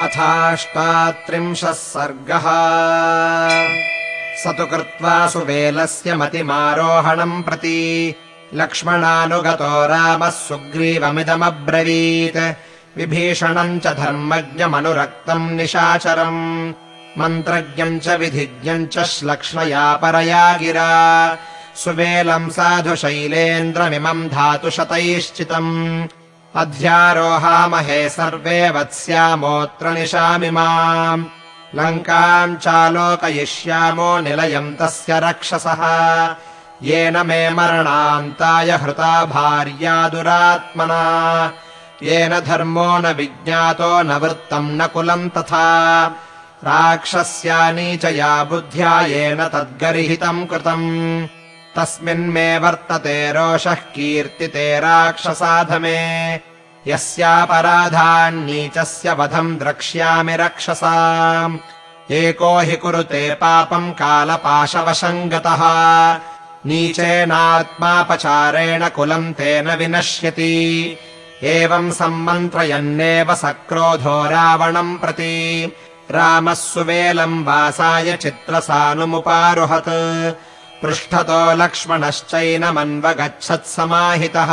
अथाष्टात्रिंशः सर्गः। स तु कृत्वा सुवेलस्य मतिमारोहणम् प्रति लक्ष्मणानुगतो रामः सुग्रीवमिदमब्रवीत्। विभीषणम् च धर्मज्ञमनुरक्तम् निशाचरम्। मन्त्रज्ञम् च विधिज्ञम् च श्लक्ष्मया परया गिरा। सुवेलम् साधु शैलेन्द्रमिमम् धातुशतैश्चितम् अध्यारोहामहे सर्वे वत्स्यामोऽत्र निशामिमाम् लङ्काम् चालोकयिष्यामो निलयम् तस्य रक्षसः। येन मे मरणान्ताय हृता भार्या दुरात्मना। येन धर्मो न विज्ञातो न वृत्तम् न कुलम् तथा। राक्षस्या नीचया बुद्ध्या येन तद्गर्हितम् कृतम् तस्मिन्मे वर्तते रोषः कीर्तिते राक्षसाधमे। यस्यापराधान्नीचस्य वधम् द्रक्ष्यामि रक्षसा एको हि कुरुते पापम् कालपाशवशम् गतः नीचेनात्मापचारेण कुलम् तेन विनश्यति। एवम् सम्मन्त्रयन्नेव सक्रोधो रावणम् प्रति। रामः सुवेलम् वासाय चित्रसानुमुपारुहत् पृष्ठतो लक्ष्मणश्चैनमन्वगच्छत्समाहितः।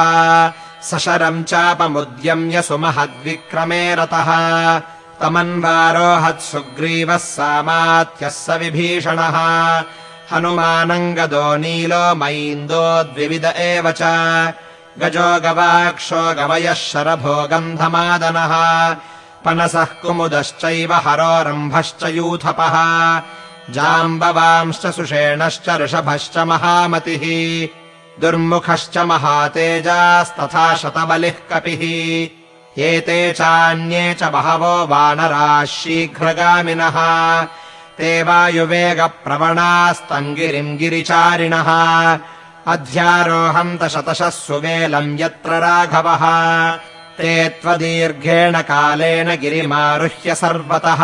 सशरम् चापमुद्यम्य सुमहद्विक्रमे रतः। तमन्वारोहत्सुग्रीवः सामात्यः स विभीषणः। हनुमानङ्गदो नीलो मैन्दो द्विविद एव च। गजो गवाक्षो गवयः शरभो गन्धमादनः। पनसः कुमुदश्चैव हरोरम्भश्च यूथपः जाम्बवांश्च सुषेणश्च ऋषभश्च महामतिः दुर्मुखश्च महातेजास्तथा शतबलिः कपिः। एते चान्ये च बहवो वानराः शीघ्रगामिनः। ते वायुवेगप्रवणास्तङ्गिरिम् गिरिचारिणः। अध्यारोहन्त शतशः सुवेलम् यत्र राघवः। ते त्वदीर्घेण कालेन गिरिमारुह्य सर्वतः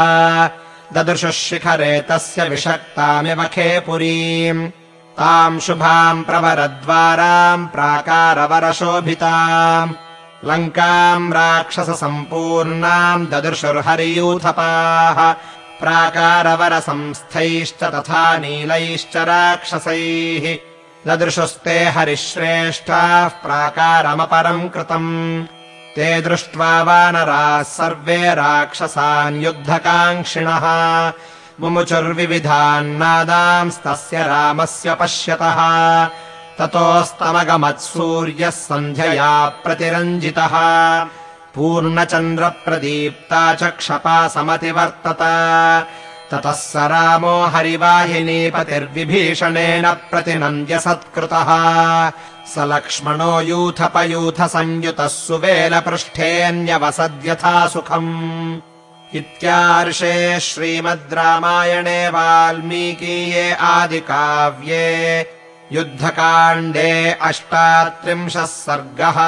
ददृशुः शिखरे तस्य विषक्तामिव खेपुरीम्। ताम् शुभाम् प्रवरद्वाराम् प्राकारवरशोभिताम्। लङ्काम् राक्षससम्पूर्णाम् ददृशुर्हरियूथपाः। प्राकारवरसंस्थैश्च तथा नीलैश्च राक्षसैः। ददृशुस्ते हरिश्रेष्ठाः प्राकारमपरम् कृतम् ते दृष्ट्वा वानराः सर्वे राक्षसान् युद्धकाङ्क्षिणः। मुमुचुर्विविधान्नादांस्तस्य रामस्य पश्यतः। ततोस्तमगमत्सूर्यः सन्ध्यया प्रतिरञ्जितः। पूर्णचन्द्रप्रदीप्ता च क्षपा समतिवर्तत ततः स रामो हरिवाहिनीपतिर्विभीषणेन प्रतिनन्द्य सत्कृतः। स लक्ष्मणो यूथपयूथसंयुतः सुवेलपृष्ठेऽन्यवसद्यथा सुखम्। इत्यार्षे श्रीमद् रामायणे वाल्मीकीये आदिकाव्ये युद्धकाण्डे अष्टात्रिंशः सर्गः